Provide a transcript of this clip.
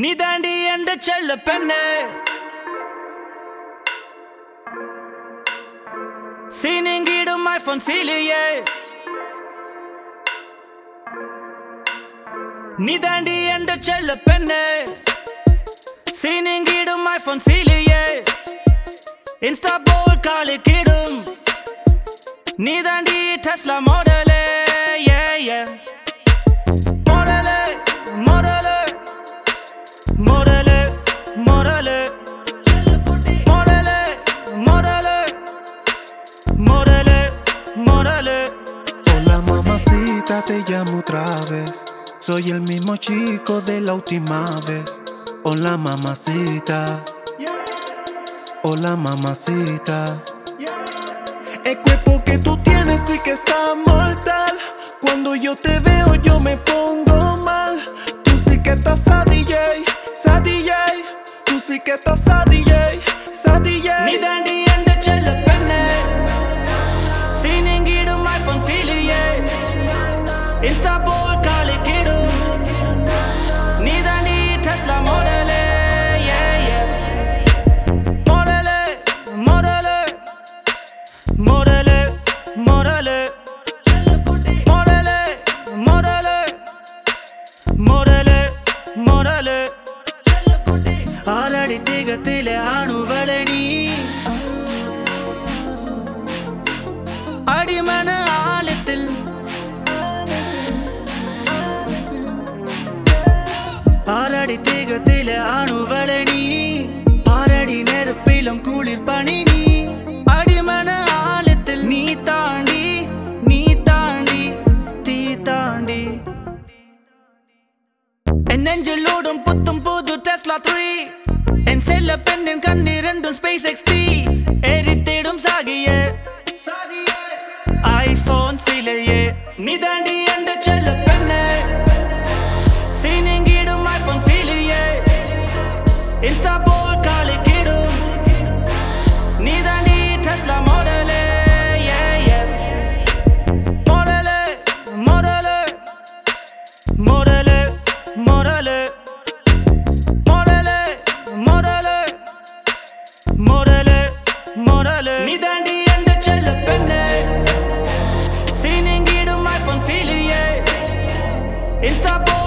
நீ தாண்டி என்று செல்ல பெண்ணே? சீனிங்கிடும் ஐபோன் சீலியே. நீ தாண்டி என்று செல்ல பெண்ணே? சீனிங்கிடும் ஐபோன் சீலியே. இன்ஸ்டா போல் காலுக்கிடும் நீ தாண்டி டெஸ்லா மாடலே ஏ ஏ te llamo otra vez. Soy el mismo chico de la última vez. Hola mamacita. Hola mamacita. El cuerpo que tú tienes sí que está mortal. Cuando yo te veo yo me pongo mal. Tú sí que estás a DJ, sa DJ. Tú sí que estás a DJ, sa DJ. Insta బోల్ ఖాళీ కీడు నీదని Tesla మోడలే మోడలే మోడలే మోడలే பாடி திகத்தில அணுவலை நீ. பாரடி நெருப்பிலும் குளிர் பணி நீ. அடிமன ஆழத்தில் நீ தாண்டி நீ தாண்டி தீ தாண்டி. என் நெஞ்சிலோடும் புத்தும் புது டெஸ்லா த்ரீ என் செல்ல பெண்ணின் கண்ணிரண்டும் ஸ்பேஸ் எக்ஸ் தீ எரித்திடும் சாகிய ஐபோன் சிலையே நீ தாண்டி. இன்ஸ்டா போல் காலிக்கிடும் நீ தாண்டி டெஸ்லா மாடலே மாடலே மாடலே மாடலே மாடலே மாடலே மாடலே மாடலே மாடலே நீ தாண்டி எந்த செல்ல பெண்ணே சீனிங்கிடும் ஐஃபோன் சீலியே இன்ஸ்டா போல்